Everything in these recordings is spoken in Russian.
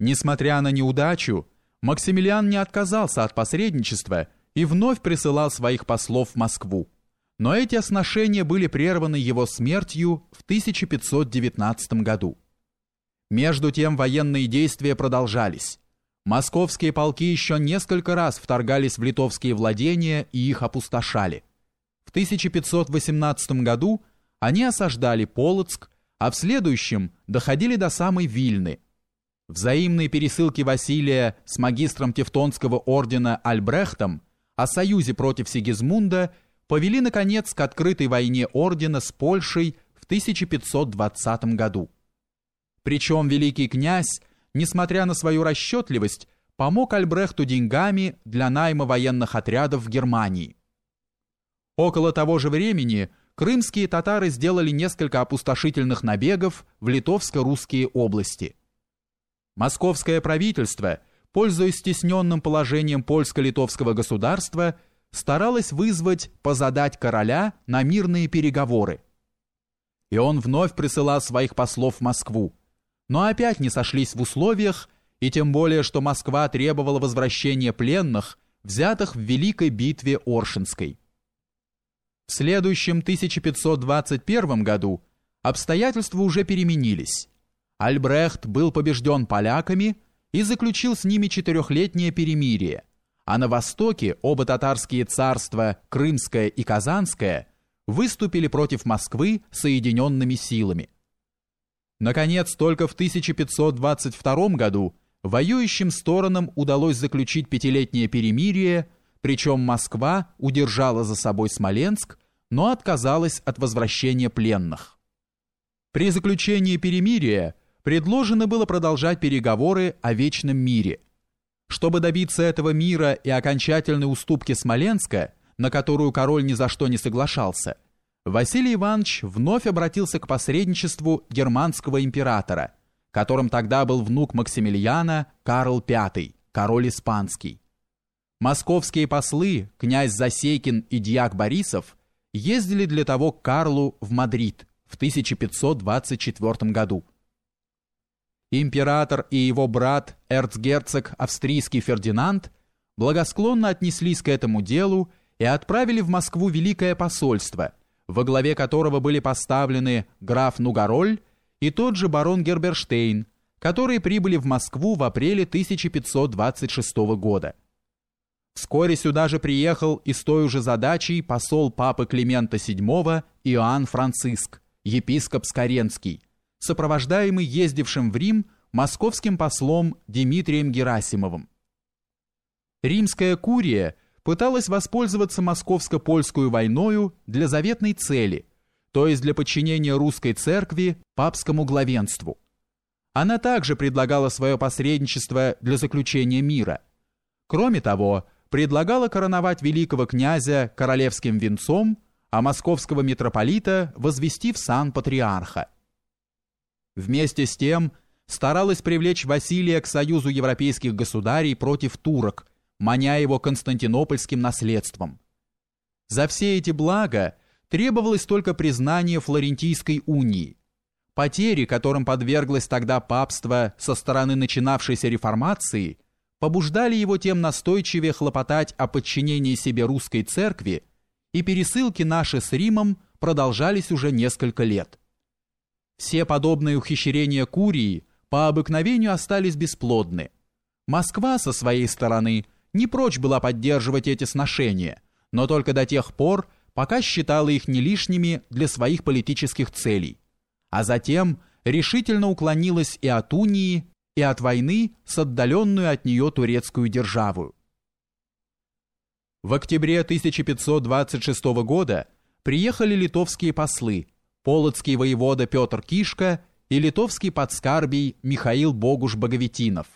Несмотря на неудачу, Максимилиан не отказался от посредничества и вновь присылал своих послов в Москву. Но эти сношения были прерваны его смертью в 1519 году. Между тем военные действия продолжались. Московские полки еще несколько раз вторгались в литовские владения и их опустошали. В 1518 году они осаждали Полоцк, а в следующем доходили до самой Вильны. Взаимные пересылки Василия с магистром Тевтонского ордена Альбрехтом о союзе против Сигизмунда повели, наконец, к открытой войне ордена с Польшей в 1520 году. Причем великий князь, несмотря на свою расчетливость, помог Альбрехту деньгами для найма военных отрядов в Германии. Около того же времени крымские татары сделали несколько опустошительных набегов в литовско-русские области. Московское правительство, пользуясь стесненным положением польско-литовского государства, старалось вызвать, позадать короля на мирные переговоры. И он вновь присылал своих послов в Москву, но опять не сошлись в условиях, и тем более, что Москва требовала возвращения пленных, взятых в Великой битве Оршинской. В следующем 1521 году обстоятельства уже переменились. Альбрехт был побежден поляками и заключил с ними четырехлетнее перемирие, а на востоке оба татарские царства, Крымское и Казанское, выступили против Москвы соединенными силами. Наконец, только в 1522 году воюющим сторонам удалось заключить пятилетнее перемирие, причем Москва удержала за собой Смоленск, но отказалась от возвращения пленных. При заключении перемирия предложено было продолжать переговоры о вечном мире. Чтобы добиться этого мира и окончательной уступки Смоленска, на которую король ни за что не соглашался, Василий Иванович вновь обратился к посредничеству германского императора, которым тогда был внук Максимилиана Карл V, король испанский. Московские послы, князь Засейкин и дьяк Борисов, ездили для того к Карлу в Мадрид в 1524 году. Император и его брат, эрцгерцог австрийский Фердинанд, благосклонно отнеслись к этому делу и отправили в Москву великое посольство, во главе которого были поставлены граф Нугароль и тот же барон Герберштейн, которые прибыли в Москву в апреле 1526 года. Вскоре сюда же приехал и с той же задачей посол папы Климента VII Иоанн Франциск, епископ Скоренский, сопровождаемый ездившим в Рим московским послом Дмитрием Герасимовым. Римская курия пыталась воспользоваться московско-польскую войною для заветной цели, то есть для подчинения русской церкви папскому главенству. Она также предлагала свое посредничество для заключения мира. Кроме того, предлагала короновать великого князя королевским венцом, а московского митрополита возвести в сан патриарха. Вместе с тем старалась привлечь Василия к союзу европейских государей против турок, маня его константинопольским наследством. За все эти блага требовалось только признание Флорентийской унии. Потери, которым подверглось тогда папство со стороны начинавшейся реформации – побуждали его тем настойчивее хлопотать о подчинении себе русской церкви, и пересылки наши с Римом продолжались уже несколько лет. Все подобные ухищрения Курии по обыкновению остались бесплодны. Москва со своей стороны не прочь была поддерживать эти сношения, но только до тех пор, пока считала их не лишними для своих политических целей, а затем решительно уклонилась и от унии, и от войны с отдаленную от нее турецкую державу. В октябре 1526 года приехали литовские послы, полоцкий воевода Петр Кишка и литовский подскарбий Михаил Богуш-Боговитинов.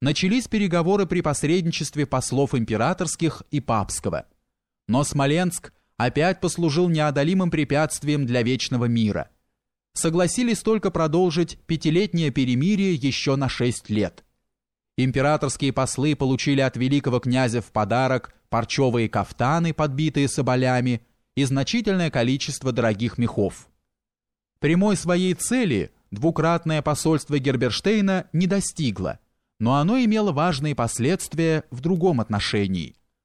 Начались переговоры при посредничестве послов императорских и папского. Но Смоленск опять послужил неодолимым препятствием для вечного мира – согласились только продолжить пятилетнее перемирие еще на шесть лет. Императорские послы получили от великого князя в подарок парчевые кафтаны, подбитые соболями, и значительное количество дорогих мехов. Прямой своей цели двукратное посольство Герберштейна не достигло, но оно имело важные последствия в другом отношении –